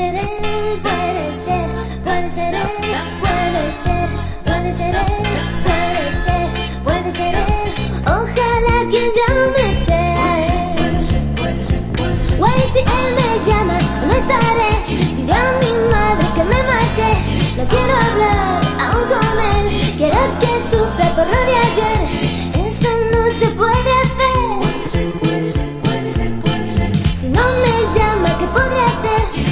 ser puede ser, puede ser él, puede ser, puede ser él, puede ser, puede ser él. Ojalá que ya me sea él. Guay, si él me llama, no estaré. Diré a mi madre que me marché. No quiero hablar aún con él. Quiero que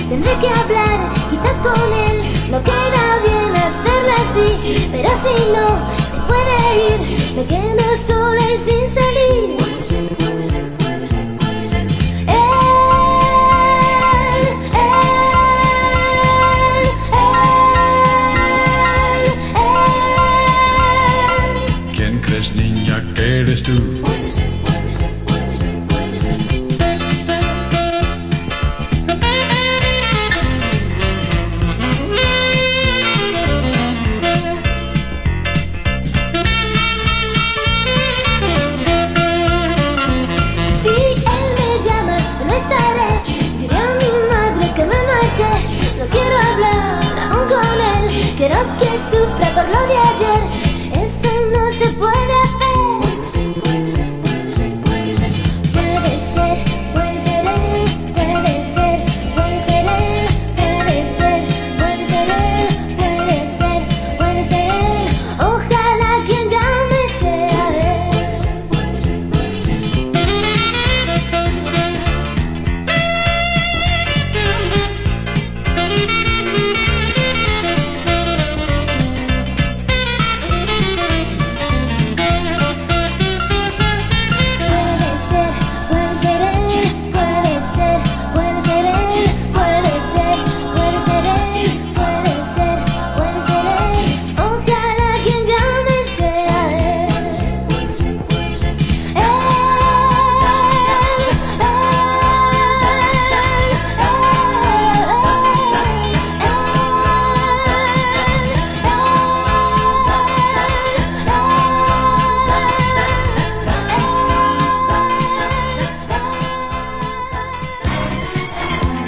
Tendré que hablar, quizás con él. No queda bien hacerlo así, pero si no se puede ir, me quedo sola y sin salir. ¿Quién crees, niña, que eres tú? Rokiem słów praporlowie dzierż